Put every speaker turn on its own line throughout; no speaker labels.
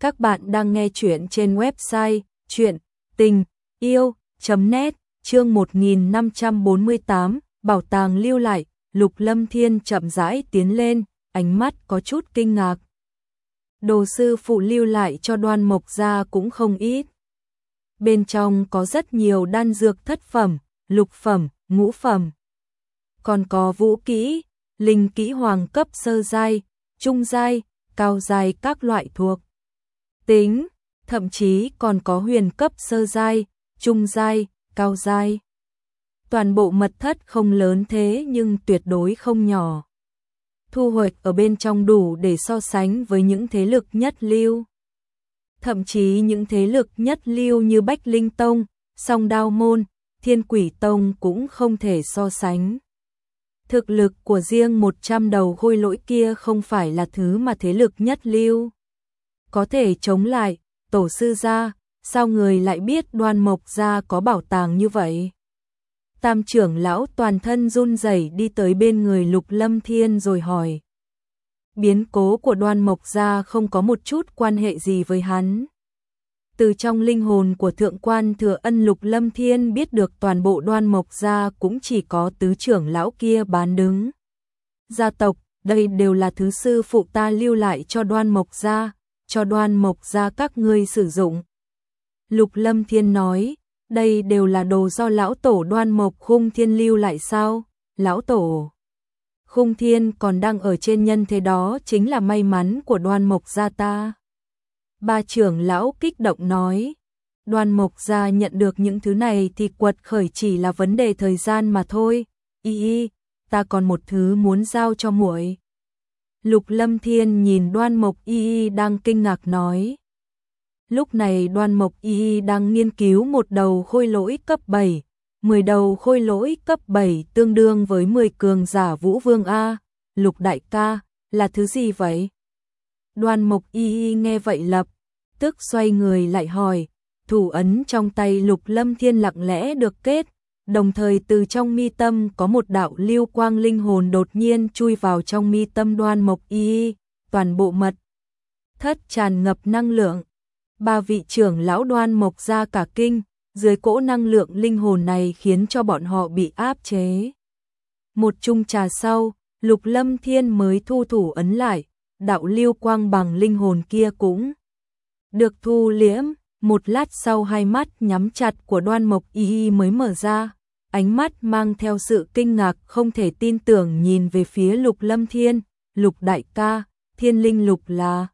Các bạn đang nghe chuyện trên website chuyện tình yêu.net chương 1548 Bảo tàng lưu lại, Lục Lâm Thiên chậm rãi tiến lên, ánh mắt có chút kinh ngạc. Đồ sư phụ lưu lại cho đoan mộc gia cũng không ít. Bên trong có rất nhiều đan dược thất phẩm, lục phẩm, ngũ phẩm. Còn có vũ kỹ, linh kỹ hoàng cấp sơ giai, trung giai, cao giai các loại thuộc tính, thậm chí còn có huyền cấp sơ giai, trung giai, cao giai. Toàn bộ mật thất không lớn thế nhưng tuyệt đối không nhỏ. Thu hoạch ở bên trong đủ để so sánh với những thế lực nhất lưu. Thậm chí những thế lực nhất lưu như Bách Linh Tông, Song Đao Môn, Thiên Quỷ Tông cũng không thể so sánh. Thực lực của riêng 100 đầu khôi lỗi kia không phải là thứ mà thế lực nhất lưu có thể chống lại, tổ sư gia, sao người lại biết đoan mộc gia có bảo tàng như vậy? Tam trưởng lão toàn thân run rẩy đi tới bên người lục lâm thiên rồi hỏi. Biến cố của đoan mộc gia không có một chút quan hệ gì với hắn. Từ trong linh hồn của thượng quan thừa ân lục lâm thiên biết được toàn bộ đoan mộc gia cũng chỉ có tứ trưởng lão kia bán đứng. Gia tộc, đây đều là thứ sư phụ ta lưu lại cho đoan mộc gia, cho đoan mộc ra các ngươi sử dụng. Lục Lâm Thiên nói, đây đều là đồ do lão tổ đoan mộc khung thiên lưu lại sao, lão tổ. Khung thiên còn đang ở trên nhân thế đó chính là may mắn của đoan mộc gia ta. Ba trưởng lão kích động nói, đoan mộc gia nhận được những thứ này thì quật khởi chỉ là vấn đề thời gian mà thôi, y y, ta còn một thứ muốn giao cho muội. Lục Lâm Thiên nhìn Đoan Mộc Y Y đang kinh ngạc nói. Lúc này Đoan Mộc Y Y đang nghiên cứu một đầu khôi lỗi cấp 7, 10 đầu khôi lỗi cấp 7 tương đương với 10 cường giả Vũ Vương A, Lục Đại ca, là thứ gì vậy? Đoan Mộc Y Y nghe vậy lập, tức xoay người lại hỏi, thủ ấn trong tay Lục Lâm Thiên lặng lẽ được kết, đồng thời từ trong mi tâm có một đạo lưu quang linh hồn đột nhiên chui vào trong mi tâm đoan mộc y, toàn bộ mật. Thất tràn ngập năng lượng. Ba vị trưởng lão đoan mộc ra cả kinh, dưới cỗ năng lượng linh hồn này khiến cho bọn họ bị áp chế. Một chung trà sau, lục lâm thiên mới thu thủ ấn lại, đạo lưu quang bằng linh hồn kia cũng được thu liễm. Một lát sau hai mắt nhắm chặt của đoan mộc y mới mở ra ánh mắt mang theo sự kinh ngạc không thể tin tưởng nhìn về phía lục lâm thiên, lục đại ca, thiên linh lục là.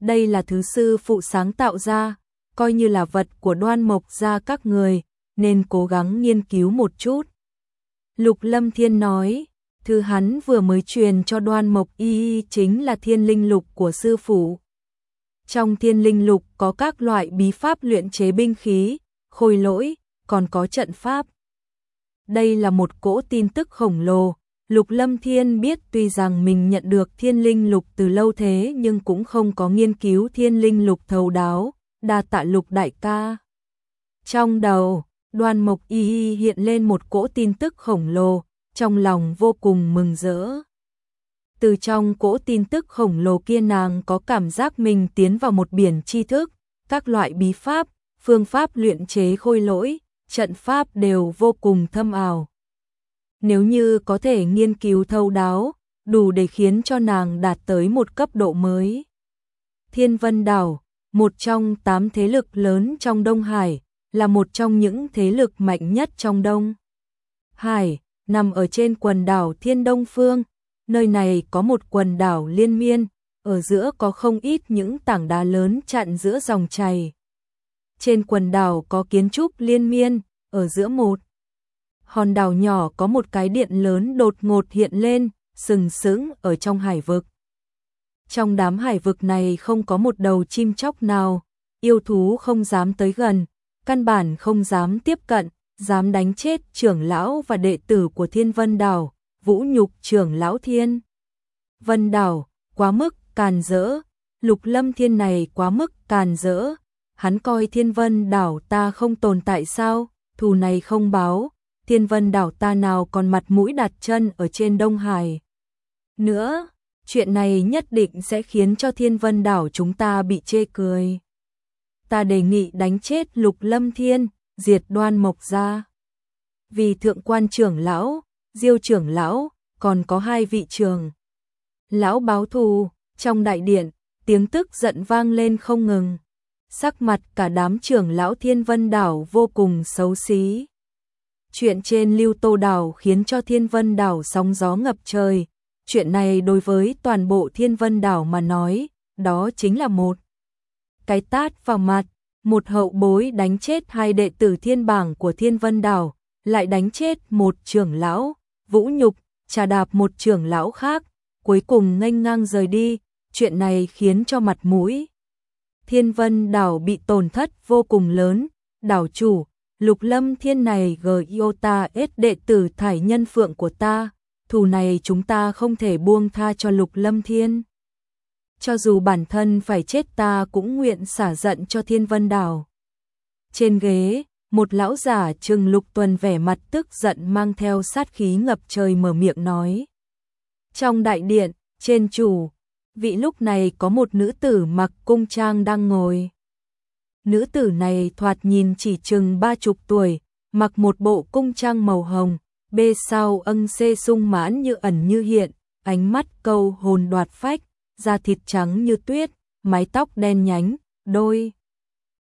Đây là thứ sư phụ sáng tạo ra, coi như là vật của đoan mộc ra các người, nên cố gắng nghiên cứu một chút. Lục lâm thiên nói, thứ hắn vừa mới truyền cho đoan mộc y chính là thiên linh lục của sư phụ. Trong thiên linh lục có các loại bí pháp luyện chế binh khí, khôi lỗi, còn có trận pháp. Đây là một cỗ tin tức khổng lồ. Lục Lâm Thiên biết tuy rằng mình nhận được thiên linh lục từ lâu thế nhưng cũng không có nghiên cứu thiên linh lục thấu đáo, đa tạ lục đại ca. Trong đầu, đoàn mộc y hiện lên một cỗ tin tức khổng lồ, trong lòng vô cùng mừng rỡ. Từ trong cỗ tin tức khổng lồ kia nàng có cảm giác mình tiến vào một biển tri thức, các loại bí pháp, phương pháp luyện chế khôi lỗi, trận pháp đều vô cùng thâm ảo. Nếu như có thể nghiên cứu thâu đáo, đủ để khiến cho nàng đạt tới một cấp độ mới. Thiên Vân Đảo, một trong tám thế lực lớn trong Đông Hải, là một trong những thế lực mạnh nhất trong Đông Hải, nằm ở trên quần đảo Thiên Đông Phương, nơi này có một quần đảo liên miên, ở giữa có không ít những tảng đá lớn chặn giữa dòng chảy. Trên quần đảo có kiến trúc liên miên, ở giữa một hòn đảo nhỏ có một cái điện lớn đột ngột hiện lên, sừng sững ở trong hải vực. Trong đám hải vực này không có một đầu chim chóc nào, yêu thú không dám tới gần, căn bản không dám tiếp cận, dám đánh chết trưởng lão và đệ tử của Thiên Vân Đảo, vũ nhục trưởng lão Thiên. Vân Đảo, quá mức càn rỡ, lục lâm thiên này quá mức càn rỡ, hắn coi thiên vân đảo ta không tồn tại sao, thù này không báo, thiên vân đảo ta nào còn mặt mũi đặt chân ở trên Đông Hải. Nữa, chuyện này nhất định sẽ khiến cho thiên vân đảo chúng ta bị chê cười. Ta đề nghị đánh chết lục lâm thiên, diệt đoan mộc ra. Vì thượng quan trưởng lão, diêu trưởng lão, còn có hai vị trường. Lão báo thù, trong đại điện, tiếng tức giận vang lên không ngừng. Sắc mặt cả đám trưởng lão thiên vân đảo vô cùng xấu xí. Chuyện trên lưu tô đảo khiến cho thiên vân đảo sóng gió ngập trời. Chuyện này đối với toàn bộ thiên vân đảo mà nói, đó chính là một cái tát vào mặt, một hậu bối đánh chết hai đệ tử thiên bảng của thiên vân đảo, lại đánh chết một trưởng lão, vũ nhục, trà đạp một trưởng lão khác, cuối cùng nghênh ngang rời đi, chuyện này khiến cho mặt mũi. Thiên vân đảo bị tổn thất vô cùng lớn, đảo chủ, lục lâm thiên này ta ết đệ tử thải nhân phượng của ta, thù này chúng ta không thể buông tha cho lục lâm thiên. Cho dù bản thân phải chết ta cũng nguyện xả giận cho thiên vân đảo. Trên ghế, một lão giả trừng lục tuần vẻ mặt tức giận mang theo sát khí ngập trời mở miệng nói. Trong đại điện, trên chủ, vị lúc này có một nữ tử mặc cung trang đang ngồi. Nữ tử này thoạt nhìn chỉ chừng ba chục tuổi, mặc một bộ cung trang màu hồng, bê sau ân xê sung mãn như ẩn như hiện, ánh mắt câu hồn đoạt phách, da thịt trắng như tuyết, mái tóc đen nhánh, đôi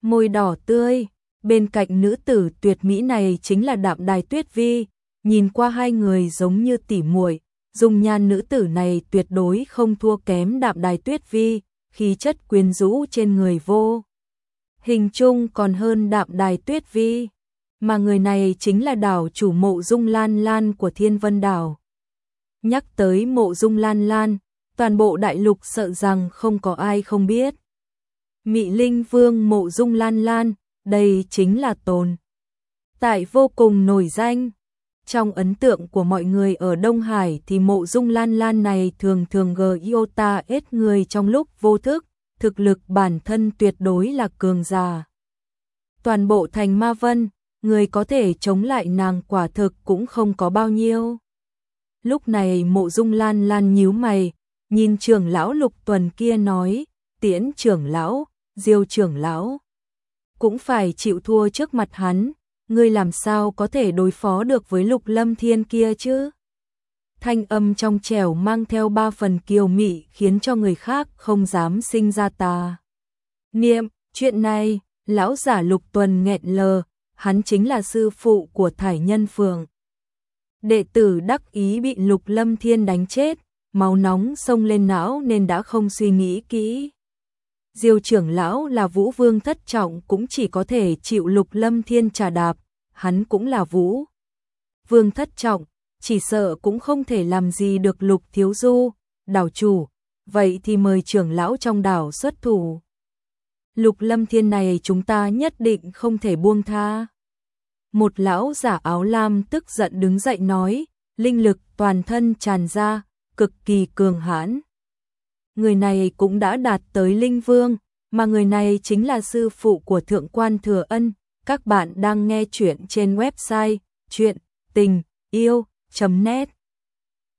môi đỏ tươi. Bên cạnh nữ tử tuyệt mỹ này chính là Đạm Đài Tuyết Vi, nhìn qua hai người giống như tỉ muội, dung nhan nữ tử này tuyệt đối không thua kém Đạm Đài Tuyết Vi, khí chất quyến rũ trên người vô. Hình chung còn hơn Đạm Đài Tuyết Vi, mà người này chính là đảo chủ mộ Dung Lan Lan của Thiên Vân Đảo. Nhắc tới mộ Dung Lan Lan, toàn bộ đại lục sợ rằng không có ai không biết. Mị Linh Vương mộ Dung Lan Lan, đây chính là tồn. Tại vô cùng nổi danh. Trong ấn tượng của mọi người ở Đông Hải thì mộ dung lan lan này thường thường gờ iota ít người trong lúc vô thức, thực lực bản thân tuyệt đối là cường già. Toàn bộ thành ma vân, người có thể chống lại nàng quả thực cũng không có bao nhiêu. Lúc này mộ dung lan lan nhíu mày, nhìn trưởng lão lục tuần kia nói, tiễn trưởng lão, diêu trưởng lão cũng phải chịu thua trước mặt hắn, ngươi làm sao có thể đối phó được với lục lâm thiên kia chứ? Thanh âm trong trẻo mang theo ba phần kiều mị khiến cho người khác không dám sinh ra tà. Niệm, chuyện này, lão giả lục tuần nghẹn lờ, hắn chính là sư phụ của thải nhân phường. Đệ tử đắc ý bị lục lâm thiên đánh chết, máu nóng sông lên não nên đã không suy nghĩ kỹ. Diêu trưởng lão là Vũ Vương thất trọng cũng chỉ có thể chịu Lục Lâm Thiên trà đạp, hắn cũng là Vũ Vương thất trọng, chỉ sợ cũng không thể làm gì được Lục Thiếu Du, đảo chủ, vậy thì mời trưởng lão trong đảo xuất thủ. Lục Lâm Thiên này chúng ta nhất định không thể buông tha. Một lão giả áo lam tức giận đứng dậy nói, linh lực toàn thân tràn ra, cực kỳ cường hãn người này cũng đã đạt tới linh vương, mà người này chính là sư phụ của thượng quan thừa ân. Các bạn đang nghe chuyện trên website chuyện tình yêu.net